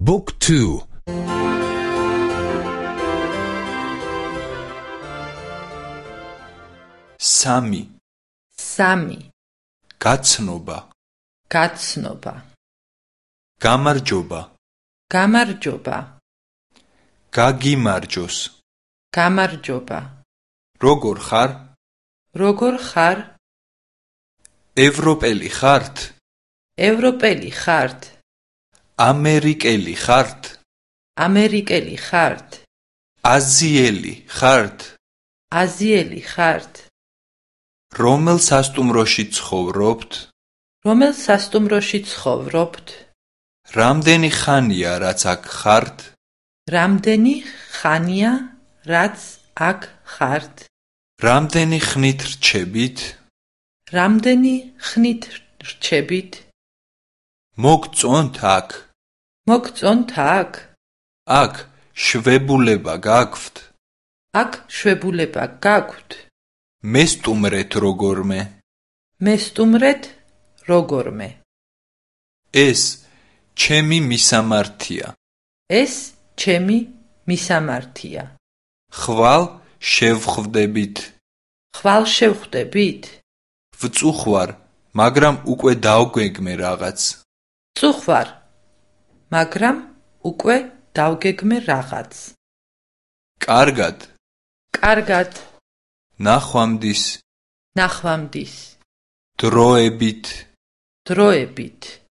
Book 2 სამი სამი გაცნობა გაცნობა გამარჯობა გამარჯობა გაგიმარჯოს გამარჯობა როგორ ხარ როგორ ხარ ევროპელი ხართ ევროპელი ხართ ამერიკელი ხართ. ამერიკელი ხართ. აზიელი ხართ. აზიელი ხართ. რომელ სასტუმროში ცხოვრობთ? რომელ სასტუმროში ცხოვრობთ? რამდენი ხანია რაც აქ ხართ? რამდენი ხანია რაც აქ ხართ? რამდენი ხნით რჩებით? რამდენი ხნით რჩებით? მოგწონთ აქ მოგწონთ აქ აქ შვებულება გაქვთ აქ შვებულება გაქვთ მესტუმრეთ როგორმე. მე სტუმრეთ როგორმე. ეს ჩემი მისამართია. ეს ჩემი მისამართია. ხვალ შევხვდებით. ხვალ შევხვდებით. ვწუხვარ მაგრამ უკვე დავგვეგმე რაღაც. წუხვარ მაგრამ უკვე დავგეგმე რაღაც. კარგად. კარგად. ნახვამდის. ნახვამდის. დროებით. დროებით